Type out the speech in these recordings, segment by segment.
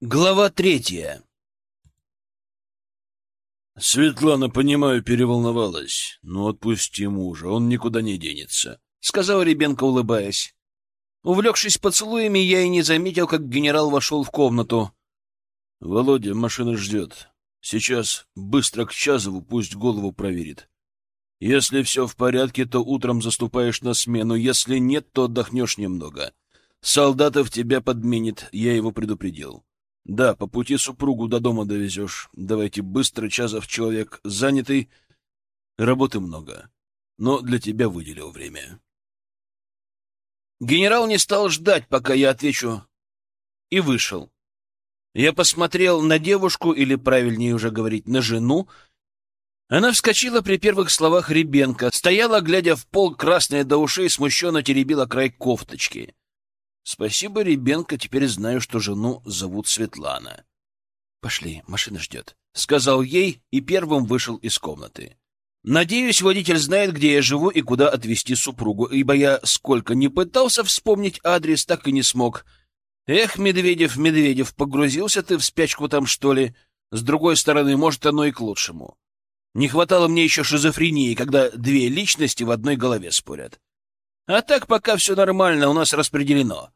Глава третья Светлана, понимаю, переволновалась. Ну, отпусти мужа, он никуда не денется, — сказал Ребенко, улыбаясь. Увлекшись поцелуями, я и не заметил, как генерал вошел в комнату. — Володя, машина ждет. Сейчас быстро к Чазову, пусть голову проверит. Если все в порядке, то утром заступаешь на смену. Если нет, то отдохнешь немного. Солдатов тебя подменит, я его предупредил. Да, по пути супругу до дома довезешь. Давайте быстро, Чазов человек занятый. Работы много, но для тебя выделил время. Генерал не стал ждать, пока я отвечу, и вышел. Я посмотрел на девушку, или, правильнее уже говорить, на жену. Она вскочила при первых словах Ребенка, стояла, глядя в пол, красная до ушей, смущенно теребила край кофточки. Спасибо, Ребенка, теперь знаю, что жену зовут Светлана. — Пошли, машина ждет, — сказал ей и первым вышел из комнаты. Надеюсь, водитель знает, где я живу и куда отвезти супругу, ибо я сколько не пытался вспомнить адрес, так и не смог. Эх, Медведев, Медведев, погрузился ты в спячку там, что ли? С другой стороны, может, оно и к лучшему. Не хватало мне еще шизофрении, когда две личности в одной голове спорят. А так пока все нормально, у нас распределено.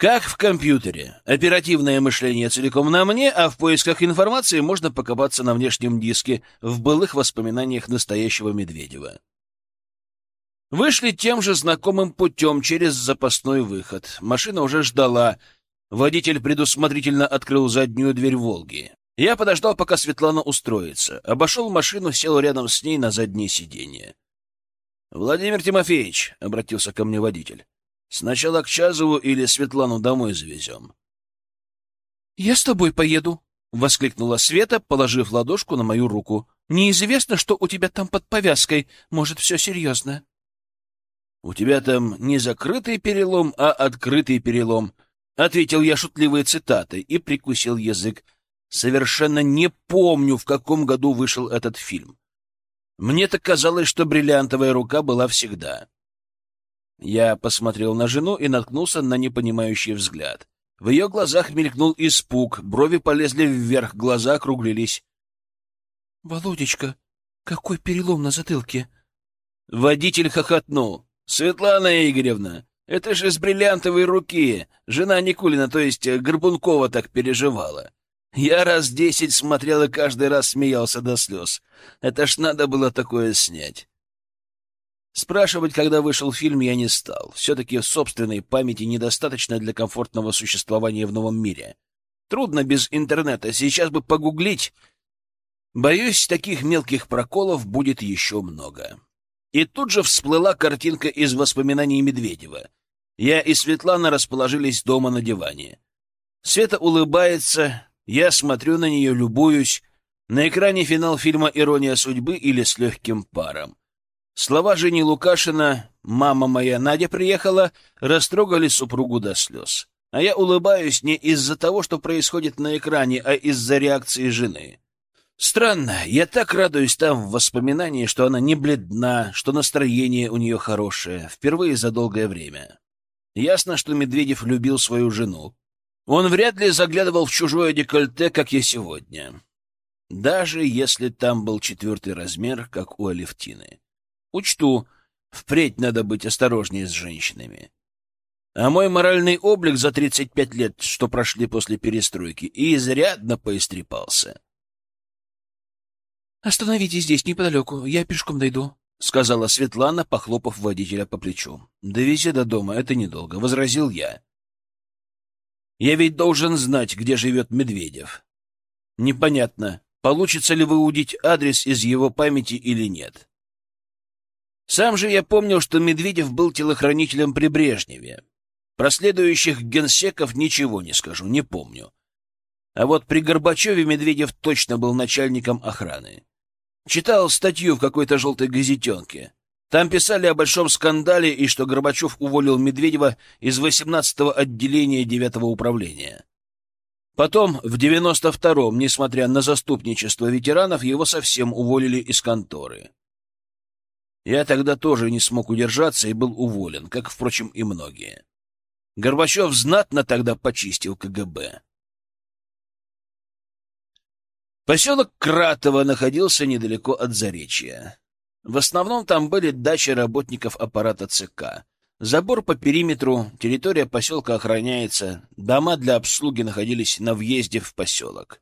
Как в компьютере. Оперативное мышление целиком на мне, а в поисках информации можно покопаться на внешнем диске в былых воспоминаниях настоящего Медведева. Вышли тем же знакомым путем через запасной выход. Машина уже ждала. Водитель предусмотрительно открыл заднюю дверь «Волги». Я подождал, пока Светлана устроится. Обошел машину, сел рядом с ней на заднее сиденье. — Владимир Тимофеевич, — обратился ко мне водитель, Сначала к Чазову или Светлану домой завезем? — Я с тобой поеду, — воскликнула Света, положив ладошку на мою руку. — Неизвестно, что у тебя там под повязкой. Может, все серьезно. — У тебя там не закрытый перелом, а открытый перелом, — ответил я шутливые цитаты и прикусил язык. Совершенно не помню, в каком году вышел этот фильм. Мне так казалось, что бриллиантовая рука была всегда. Я посмотрел на жену и наткнулся на непонимающий взгляд. В ее глазах мелькнул испуг, брови полезли вверх, глаза округлились. — Володечка, какой перелом на затылке? Водитель хохотнул. — Светлана Игоревна, это же с бриллиантовой руки. Жена Никулина, то есть Горбункова, так переживала. Я раз десять смотрел и каждый раз смеялся до слез. Это ж надо было такое снять. Спрашивать, когда вышел фильм, я не стал. Все-таки собственной памяти недостаточно для комфортного существования в новом мире. Трудно без интернета. Сейчас бы погуглить. Боюсь, таких мелких проколов будет еще много. И тут же всплыла картинка из воспоминаний Медведева. Я и Светлана расположились дома на диване. Света улыбается, я смотрю на нее, любуюсь. На экране финал фильма «Ирония судьбы» или «С легким паром». Слова Жени Лукашина «Мама моя Надя приехала» растрогали супругу до слез. А я улыбаюсь не из-за того, что происходит на экране, а из-за реакции жены. Странно, я так радуюсь там в воспоминании, что она не бледна, что настроение у нее хорошее, впервые за долгое время. Ясно, что Медведев любил свою жену. Он вряд ли заглядывал в чужое декольте, как я сегодня. Даже если там был четвертый размер, как у Алевтины. Учту, впредь надо быть осторожнее с женщинами. А мой моральный облик за 35 лет, что прошли после перестройки, изрядно поистрепался. — Остановитесь здесь, неподалеку, я пешком дойду, — сказала Светлана, похлопав водителя по плечу. — Довези до дома, это недолго, — возразил я. — Я ведь должен знать, где живет Медведев. Непонятно, получится ли выудить адрес из его памяти или нет. — сам же я помнил, что Медведев был телохранителем при Брежневе. Про следующих генсеков ничего не скажу, не помню. А вот при Горбачеве Медведев точно был начальником охраны. Читал статью в какой-то желтой газетенке. Там писали о большом скандале и что Горбачев уволил Медведева из 18-го отделения 9-го управления. Потом, в 92-м, несмотря на заступничество ветеранов, его совсем уволили из конторы. Я тогда тоже не смог удержаться и был уволен, как, впрочем, и многие. Горбачев знатно тогда почистил КГБ. Поселок Кратово находился недалеко от Заречья. В основном там были дачи работников аппарата ЦК. Забор по периметру, территория поселка охраняется, дома для обслуги находились на въезде в поселок.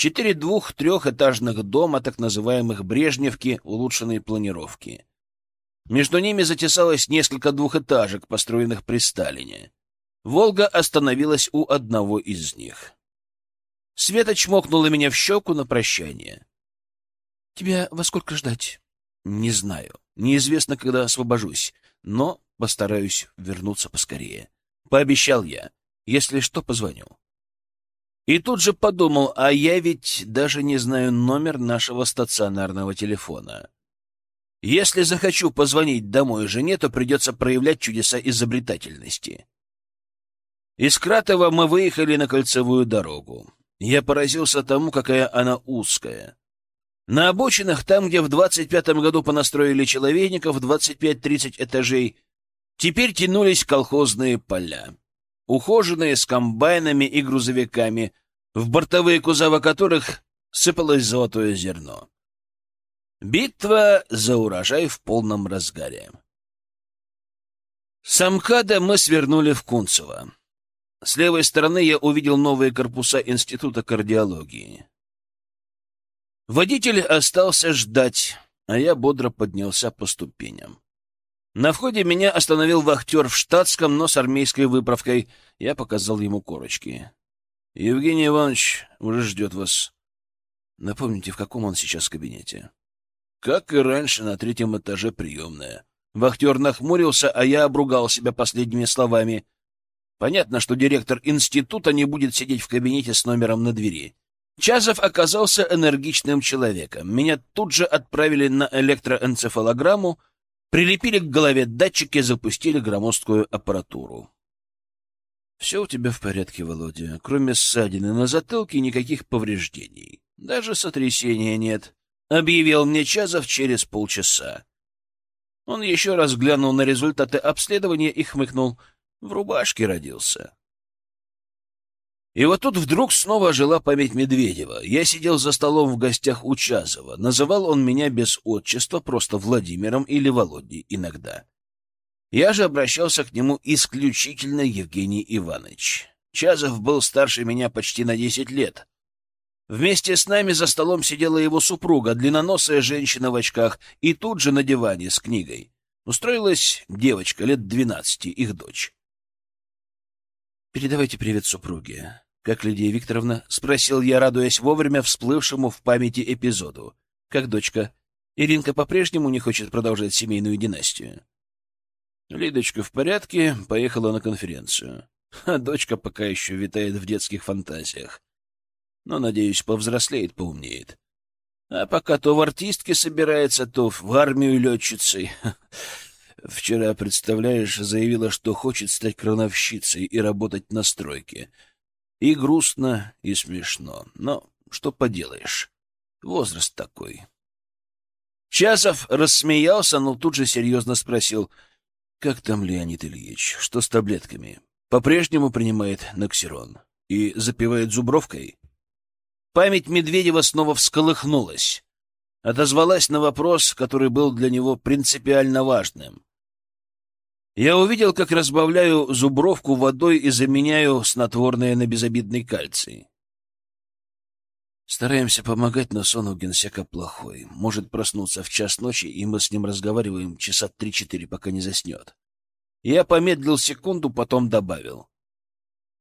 Четыре двух-трехэтажных дома, так называемых Брежневки, улучшенной планировки. Между ними затесалось несколько двухэтажек, построенных при Сталине. «Волга» остановилась у одного из них. Света чмокнула меня в щеку на прощание. — Тебя во сколько ждать? — Не знаю. Неизвестно, когда освобожусь, но постараюсь вернуться поскорее. Пообещал я. Если что, позвоню. И тут же подумал, а я ведь даже не знаю номер нашего стационарного телефона. Если захочу позвонить домой жене, то придется проявлять чудеса изобретательности. Из Кратова мы выехали на кольцевую дорогу. Я поразился тому, какая она узкая. На обочинах, там, где в 25-м году понастроили человейников, 25-30 этажей, теперь тянулись колхозные поля, ухоженные с комбайнами и грузовиками, в бортовые кузова которых сыпалось золотое зерно. Битва за урожай в полном разгаре. С МКАДа мы свернули в Кунцево. С левой стороны я увидел новые корпуса Института кардиологии. Водитель остался ждать, а я бодро поднялся по ступеням. На входе меня остановил вахтер в штатском, но с армейской выправкой. Я показал ему корочки. — Евгений Иванович уже ждет вас. Напомните, в каком он сейчас кабинете? Как и раньше, на третьем этаже приемная. Вахтер нахмурился, а я обругал себя последними словами. Понятно, что директор института не будет сидеть в кабинете с номером на двери. Чазов оказался энергичным человеком. Меня тут же отправили на электроэнцефалограмму, прилепили к голове датчики, запустили громоздкую аппаратуру. «Все у тебя в порядке, Володя. Кроме ссадины на затылке никаких повреждений. Даже сотрясения нет», объявил мне Чазов через полчаса. Он еще раз глянул на результаты обследования и хмыкнул. В рубашке родился. И вот тут вдруг снова ожила память Медведева. Я сидел за столом в гостях у Чазова. Называл он меня без отчества, просто Владимиром или Володей иногда. Я же обращался к нему исключительно Евгений Иванович. Чазов был старше меня почти на десять лет, Вместе с нами за столом сидела его супруга, длинноносая женщина в очках, и тут же на диване с книгой. Устроилась девочка лет двенадцати, их дочь. «Передавайте привет супруге», — как Лидия Викторовна, — спросил я, радуясь вовремя всплывшему в памяти эпизоду. «Как дочка? Иринка по-прежнему не хочет продолжать семейную династию?» Лидочка в порядке, поехала на конференцию. А дочка пока еще витает в детских фантазиях но, надеюсь, повзрослеет, поумнеет. А пока то в артистке собирается, то в армию летчицей. Вчера, представляешь, заявила, что хочет стать крановщицей и работать на стройке. И грустно, и смешно. Но что поделаешь, возраст такой. Часов рассмеялся, но тут же серьезно спросил, как там Леонид Ильич, что с таблетками? По-прежнему принимает Ноксирон и запивает зубровкой? Память Медведева снова всколыхнулась. Отозвалась на вопрос, который был для него принципиально важным. Я увидел, как разбавляю зубровку водой и заменяю снотворное на безобидный кальций. Стараемся помогать, но сон у генсека плохой. Может проснуться в час ночи, и мы с ним разговариваем часа три-четыре, пока не заснет. Я помедлил секунду, потом добавил.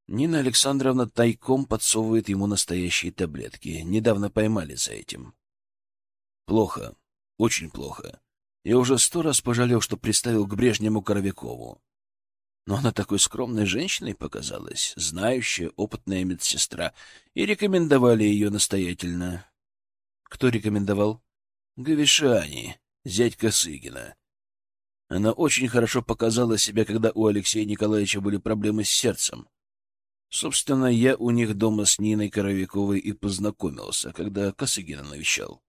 Нина Александровна тайком подсовывает ему настоящие таблетки. Недавно поймали за этим. Плохо. Очень плохо. Я уже сто раз пожалел, что приставил к Брежнему Коровякову. Но она такой скромной женщиной показалась, знающая, опытная медсестра, и рекомендовали ее настоятельно. Кто рекомендовал? Гавишани, зять Косыгина. Она очень хорошо показала себя, когда у Алексея Николаевича были проблемы с сердцем. Собственно, я у них дома с Ниной Коровиковой и познакомился, когда Косыгина навещал.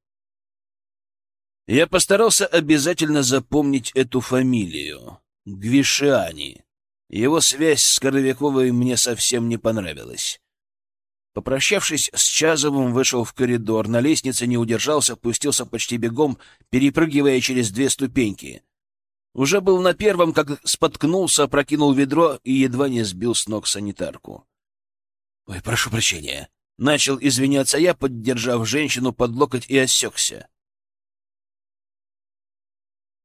Я постарался обязательно запомнить эту фамилию — Гвишиани. Его связь с Коровиковой мне совсем не понравилась. Попрощавшись с Чазовым, вышел в коридор. На лестнице не удержался, пустился почти бегом, перепрыгивая через две ступеньки. Уже был на первом, как споткнулся, прокинул ведро и едва не сбил с ног санитарку. — Ой, прошу прощения. Начал извиняться я, поддержав женщину под локоть и осекся.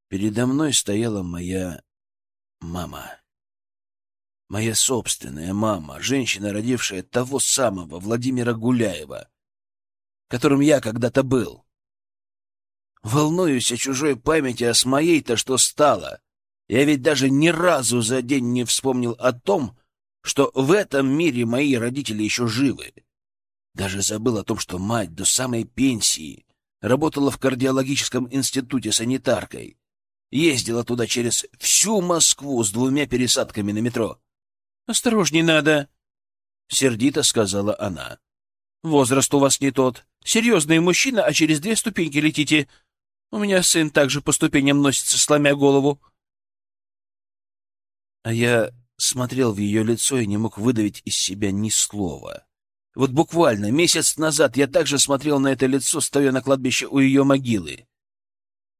Передо мной стояла моя мама. Моя собственная мама, женщина, родившая того самого Владимира Гуляева, которым я когда-то был. Волнуюсь о чужой памяти, а с моей-то что стало? Я ведь даже ни разу за день не вспомнил о том, что в этом мире мои родители еще живы. Даже забыл о том, что мать до самой пенсии работала в кардиологическом институте санитаркой. Ездила туда через всю Москву с двумя пересадками на метро. «Осторожней надо», — сердито сказала она. «Возраст у вас не тот. Серьезный мужчина, а через две ступеньки летите. У меня сын также по ступеням носится, сломя голову». А я смотрел в ее лицо и не мог выдавить из себя ни слова. Вот буквально месяц назад я также смотрел на это лицо, стоя на кладбище у ее могилы.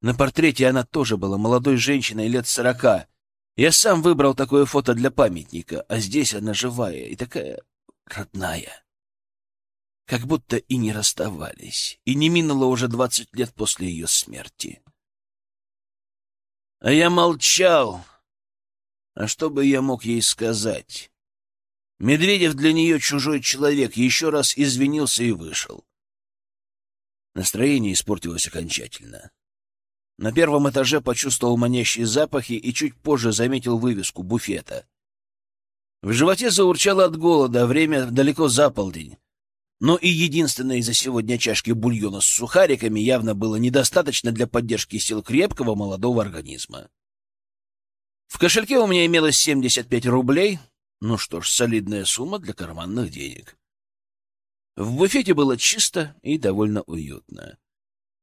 На портрете она тоже была молодой женщиной лет сорока, я сам выбрал такое фото для памятника, а здесь она живая и такая родная. Как будто и не расставались, и не минуло уже двадцать лет после ее смерти. А я молчал. А что бы я мог ей сказать? Медведев для нее чужой человек, еще раз извинился и вышел. Настроение испортилось окончательно. На первом этаже почувствовал манящие запахи и чуть позже заметил вывеску буфета. В животе заурчало от голода, время далеко за полдень. Но и единственной за сегодня чашки бульона с сухариками явно было недостаточно для поддержки сил крепкого молодого организма. В кошельке у меня имелось 75 рублей. Ну что ж, солидная сумма для карманных денег. В буфете было чисто и довольно уютно.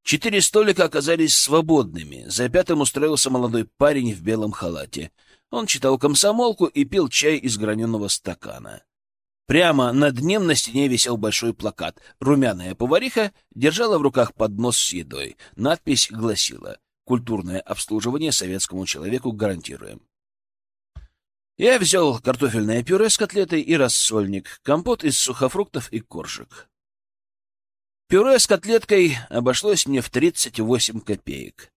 Четыре столика оказались свободными. За пятым устроился молодой парень в белом халате. Он читал комсомолку и пил чай из граненого стакана. Прямо над ним на стене висел большой плакат. Румяная повариха держала в руках поднос с едой. Надпись гласила «Культурное обслуживание советскому человеку гарантируем». Я взял картофельное пюре с котлетой и рассольник, компот из сухофруктов и коржик. Пюре с котлеткой обошлось мне в 38 копеек.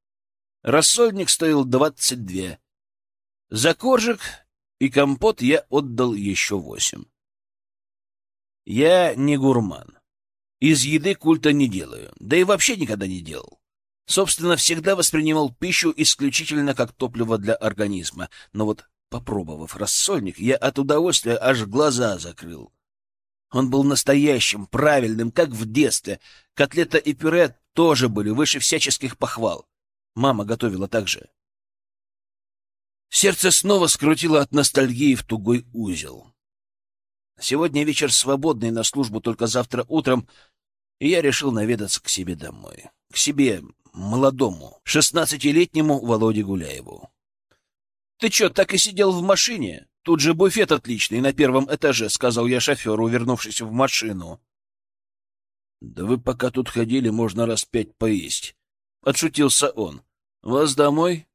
Рассольник стоил 22. За коржик и компот я отдал еще восемь. Я не гурман. Из еды культа не делаю, да и вообще никогда не делал. Собственно, всегда воспринимал пищу исключительно как топливо для организма, но вот, попробовав рассольник, я от удовольствия аж глаза закрыл. Он был настоящим, правильным, как в детстве. Котлета и пюре тоже были выше всяческих похвал. Мама готовила так же. Сердце снова скрутило от ностальгии в тугой узел. Сегодня вечер свободный, на службу только завтра утром, и я решил наведаться к себе домой. К себе, молодому, шестнадцатилетнему Володе Гуляеву. — Ты что, так и сидел в машине? Тут же буфет отличный на первом этаже, — сказал я шоферу, вернувшись в машину. — Да вы пока тут ходили, можно раз пять поесть. Отшутился он. — Вас домой?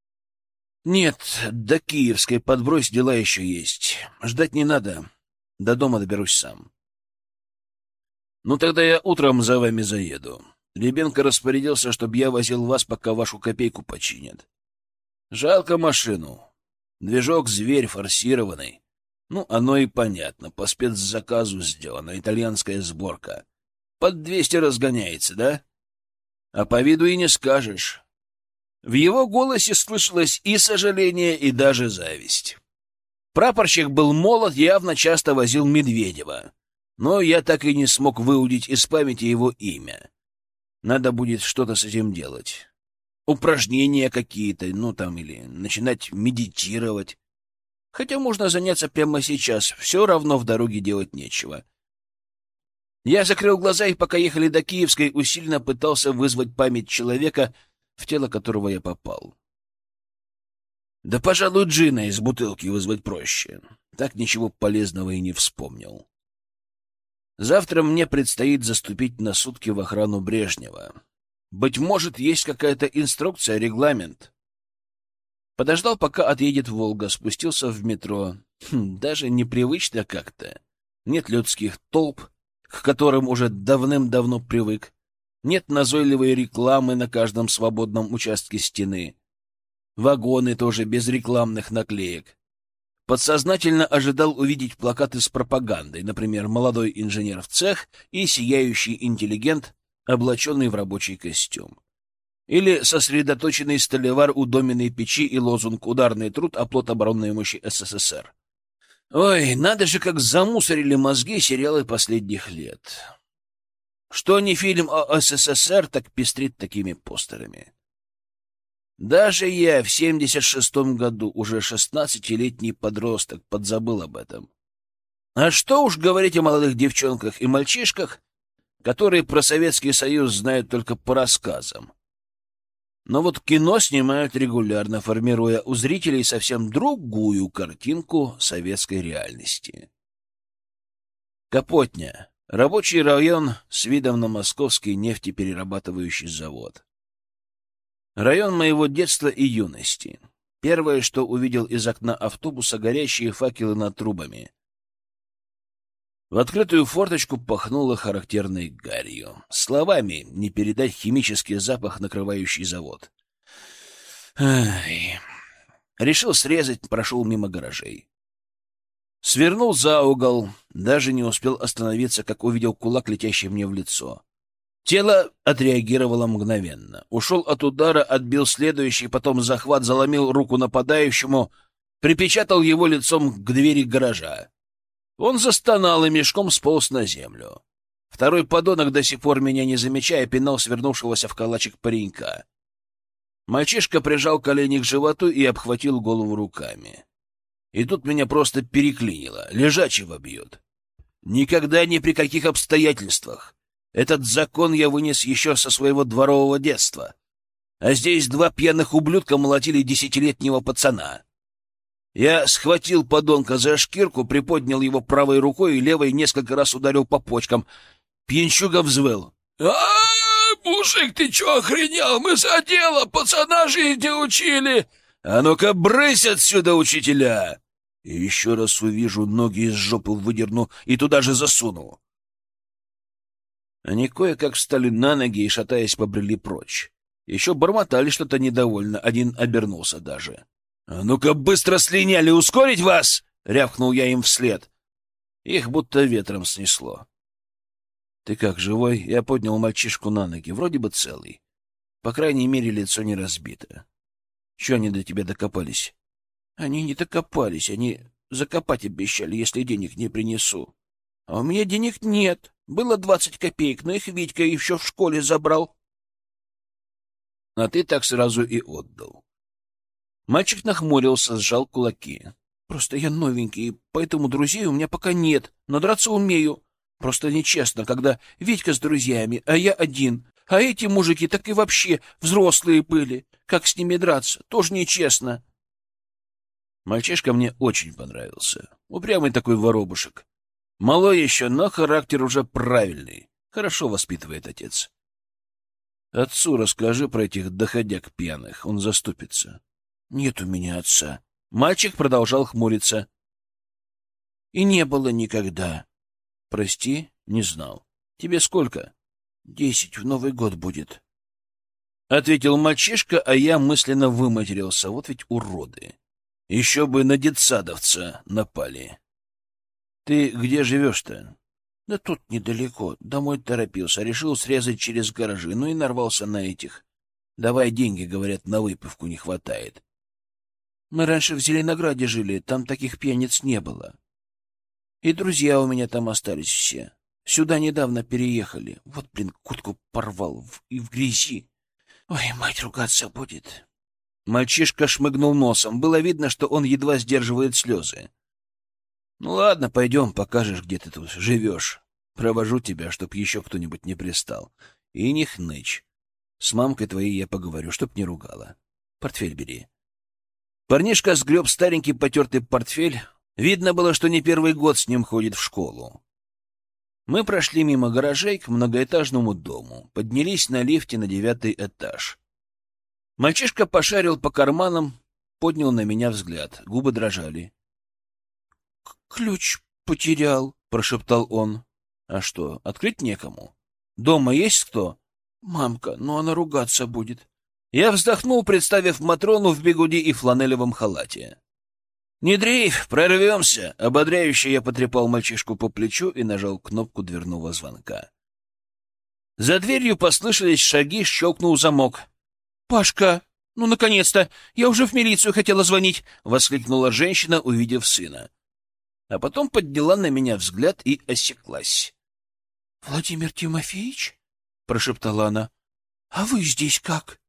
— Нет, до Киевской подбрось дела еще есть. Ждать не надо. До дома доберусь сам. — Ну, тогда я утром за вами заеду. Ребенка распорядился, чтобы я возил вас, пока вашу копейку починят. Жалко машину. Движок «Зверь» форсированный. Ну, оно и понятно. По спецзаказу сделана итальянская сборка. Под двести разгоняется, да? А по виду и не скажешь. В его голосе слышалось и сожаление, и даже зависть. Прапорщик был молод, явно часто возил Медведева. Но я так и не смог выудить из памяти его имя. Надо будет что-то с этим делать упражнения какие-то, ну там, или начинать медитировать. Хотя можно заняться прямо сейчас, все равно в дороге делать нечего. Я закрыл глаза и, пока ехали до Киевской, усиленно пытался вызвать память человека, в тело которого я попал. Да, пожалуй, джина из бутылки вызвать проще. Так ничего полезного и не вспомнил. Завтра мне предстоит заступить на сутки в охрану Брежнева. Быть может, есть какая-то инструкция, регламент. Подождал, пока отъедет Волга, спустился в метро. Хм, даже непривычно как-то. Нет людских толп, к которым уже давным-давно привык. Нет назойливой рекламы на каждом свободном участке стены. Вагоны тоже без рекламных наклеек. Подсознательно ожидал увидеть плакаты с пропагандой, например, «Молодой инженер в цех» и «Сияющий интеллигент, облаченный в рабочий костюм». Или сосредоточенный столевар у доменной печи и лозунг «Ударный труд, оплот оборонной мощи СССР». Ой, надо же, как замусорили мозги сериалы последних лет. Что не фильм о СССР, так пестрит такими постерами. Даже я в 76-м году, уже шестнадцатилетний подросток, подзабыл об этом. А что уж говорить о молодых девчонках и мальчишках, которые про Советский Союз знают только по рассказам. Но вот кино снимают регулярно, формируя у зрителей совсем другую картинку советской реальности. Капотня. Рабочий район с видом на московский нефтеперерабатывающий завод. Район моего детства и юности. Первое, что увидел из окна автобуса, горящие факелы над трубами. В открытую форточку пахнуло характерной гарью. Словами не передать химический запах, накрывающий завод. Ай. Решил срезать, прошел мимо гаражей. Свернул за угол, даже не успел остановиться, как увидел кулак, летящий мне в лицо. Тело отреагировало мгновенно. Ушел от удара, отбил следующий, потом захват, заломил руку нападающему, припечатал его лицом к двери гаража. Он застонал и мешком сполз на землю. Второй подонок, до сих пор меня не замечая, пинал свернувшегося в калачик паренька. Мальчишка прижал колени к животу и обхватил голову руками. И тут меня просто переклинило. Лежачего бьет. Никогда ни при каких обстоятельствах. Этот закон я вынес еще со своего дворового детства. А здесь два пьяных ублюдка молотили десятилетнего пацана. Я схватил подонка за шкирку, приподнял его правой рукой и левой несколько раз ударил по почкам. Пьянчуга взвыл. а, мужик, ты чё охренел? Мы за дело пацана жизни учили!» «А ну-ка, брысь отсюда, учителя!» И еще раз увижу, ноги из жопы выдерну и туда же засуну. Они кое-как встали на ноги и, шатаясь, побрели прочь. Еще бормотали что-то недовольно, один обернулся даже. «А ну-ка, быстро слиняли, ускорить вас!» — рявкнул я им вслед. Их будто ветром снесло. «Ты как, живой?» Я поднял мальчишку на ноги, вроде бы целый. По крайней мере, лицо не разбито. Чего они до тебя докопались? Они не докопались, они закопать обещали, если денег не принесу. А у меня денег нет. Было двадцать копеек, но их Витька еще в школе забрал. А ты так сразу и отдал. Мальчик нахмурился, сжал кулаки. Просто я новенький, поэтому друзей у меня пока нет, но драться умею. Просто нечестно, когда Витька с друзьями, а я один. А эти мужики так и вообще взрослые были. Как с ними драться? Тоже нечестно. Мальчишка мне очень понравился. Упрямый такой воробушек. Малой еще, но характер уже правильный. Хорошо воспитывает отец. Отцу расскажи про этих доходяг пьяных, он заступится. Нет у меня отца. Мальчик продолжал хмуриться. И не было никогда. Прости, не знал. Тебе сколько? Десять в Новый год будет. — ответил мальчишка, а я мысленно выматерился. Вот ведь уроды. Еще бы на детсадовца напали. — Ты где живешь-то? — Да тут недалеко. Домой торопился. Решил срезать через гаражи, ну и нарвался на этих. Давай деньги, говорят, на выпивку не хватает. Мы раньше в Зеленограде жили, там таких пьяниц не было. И друзья у меня там остались все. Сюда недавно переехали. Вот, блин, куртку порвал в... и в грязи. Ой, мать ругаться будет. Мальчишка шмыгнул носом. Было видно, что он едва сдерживает слезы. Ну ладно, пойдем, покажешь, где ты тут живешь. Провожу тебя, чтоб еще кто-нибудь не пристал. И не хнычь. С мамкой твоей я поговорю, чтоб не ругала. Портфель бери. Парнишка сгреб старенький потертый портфель. Видно было, что не первый год с ним ходит в школу. Мы прошли мимо гаражей к многоэтажному дому, поднялись на лифте на девятый этаж. Мальчишка пошарил по карманам, поднял на меня взгляд, губы дрожали. — Ключ потерял, — прошептал он. — А что, открыть некому? Дома есть кто? — Мамка, но она ругаться будет. Я вздохнул, представив Матрону в бегуди и фланелевом халате. «Не дрейф, прорвемся!» — ободряюще я потрепал мальчишку по плечу и нажал кнопку дверного звонка. За дверью послышались шаги, щелкнул замок. «Пашка, ну, наконец-то! Я уже в милицию хотела звонить!» — воскликнула женщина, увидев сына. А потом подняла на меня взгляд и осеклась. «Владимир Тимофеевич?» — прошептала она. «А вы здесь как?»